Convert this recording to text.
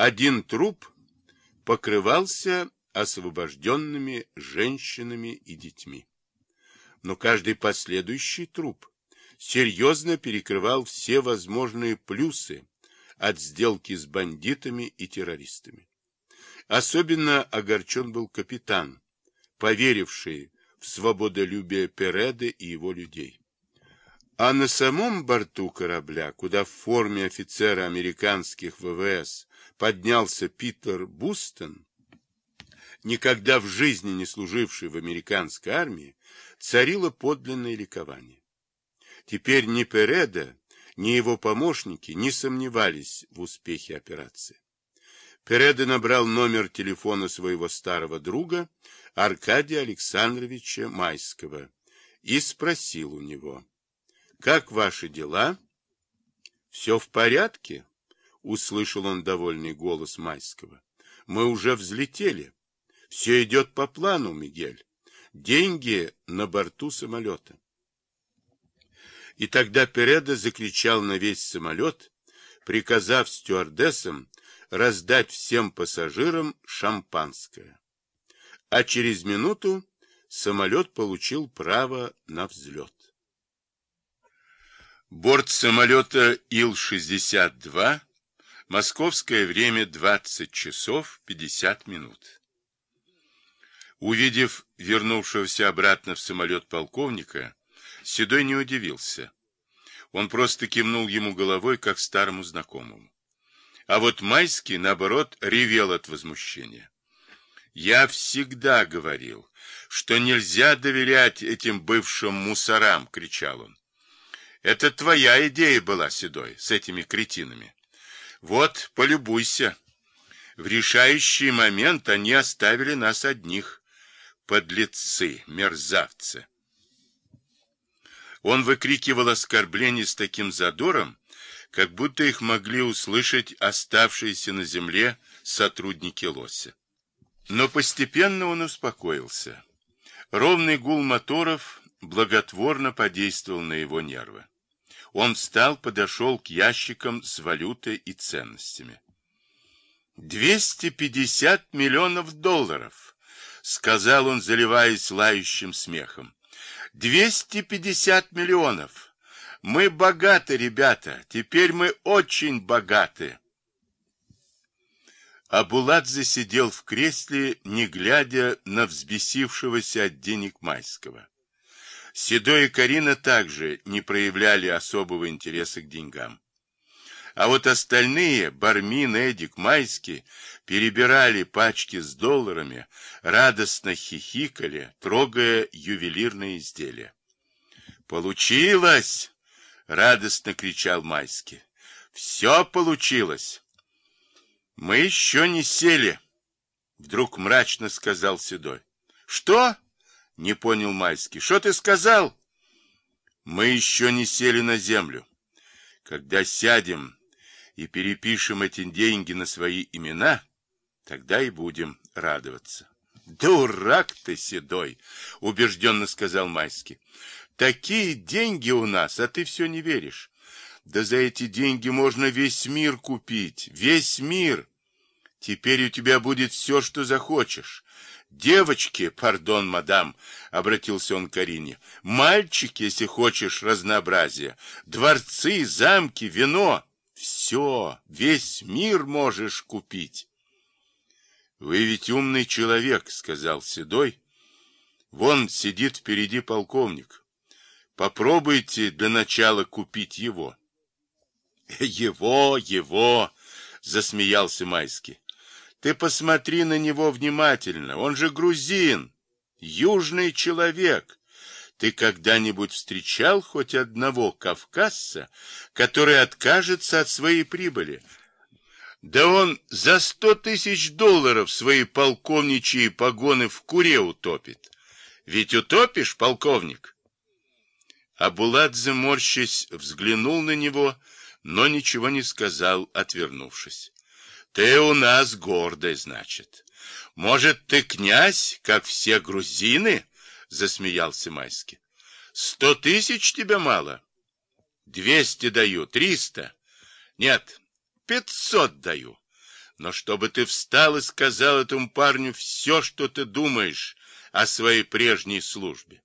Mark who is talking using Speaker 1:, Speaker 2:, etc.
Speaker 1: Один труп покрывался освобожденными женщинами и детьми. Но каждый последующий труп серьезно перекрывал все возможные плюсы от сделки с бандитами и террористами. Особенно огорчен был капитан, поверивший в свободолюбие Переды и его людей. А на самом борту корабля, куда в форме офицера американских ВВС поднялся Питер Бустон, никогда в жизни не служивший в американской армии, царило подлинное ликование. Теперь ни Переда, ни его помощники не сомневались в успехе операции. Переда набрал номер телефона своего старого друга Аркадия Александровича Майского и спросил у него, «Как ваши дела?» «Все в порядке?» — услышал он довольный голос Майского. «Мы уже взлетели. Все идет по плану, Мигель. Деньги на борту самолета». И тогда Переда закричал на весь самолет, приказав стюардессам раздать всем пассажирам шампанское. А через минуту самолет получил право на взлет. Борт самолета Ил-62, московское время 20 часов 50 минут. Увидев вернувшегося обратно в самолет полковника, Седой не удивился. Он просто кивнул ему головой, как старому знакомому. А вот Майский, наоборот, ревел от возмущения. Я всегда говорил, что нельзя доверять этим бывшим мусорам, кричал он. Это твоя идея была, Седой, с этими кретинами. Вот, полюбуйся. В решающий момент они оставили нас одних. Подлецы, мерзавцы. Он выкрикивал оскорбления с таким задором, как будто их могли услышать оставшиеся на земле сотрудники Лося. Но постепенно он успокоился. Ровный гул моторов благотворно подействовал на его нервы. Он встал, подошел к ящикам с валютой и ценностями. «Двести пятьдесят миллионов долларов!» — сказал он, заливаясь лающим смехом. «Двести пятьдесят миллионов!» Мы богаты, ребята, теперь мы очень богаты. Абуладзе сидел в кресле, не глядя на взбесившегося от денег Майского. Седой и Карина также не проявляли особого интереса к деньгам. А вот остальные, Бармин, Эдик, Майский, перебирали пачки с долларами, радостно хихикали, трогая ювелирные изделия. «Получилось!» радостно кричал Майский. Все получилось. Мы еще не сели, вдруг мрачно сказал Седой. Что? Не понял Майский. Что ты сказал? Мы еще не сели на землю. Когда сядем и перепишем эти деньги на свои имена, тогда и будем радоваться. Дурак ты, Седой, убежденно сказал Майский. Такие деньги у нас, а ты все не веришь. Да за эти деньги можно весь мир купить, весь мир. Теперь у тебя будет все, что захочешь. Девочки, пардон, мадам, обратился он к Карине, мальчики, если хочешь разнообразия, дворцы, замки, вино, все, весь мир можешь купить. Вы ведь умный человек, сказал Седой. Вон сидит впереди полковник. Попробуйте для начала купить его. Его, его, засмеялся Майский. Ты посмотри на него внимательно. Он же грузин, южный человек. Ты когда-нибудь встречал хоть одного кавказца, который откажется от своей прибыли? Да он за сто тысяч долларов свои полковничьи погоны в куре утопит. Ведь утопишь, полковник? Абуладзе, морщись, взглянул на него, но ничего не сказал, отвернувшись. — Ты у нас гордый, значит. Может, ты князь, как все грузины? — засмеялся Майский. — Сто тысяч тебе мало? — Двести даю, триста. Нет, пятьсот даю. Но чтобы ты встал и сказал этому парню все, что ты думаешь о своей прежней службе.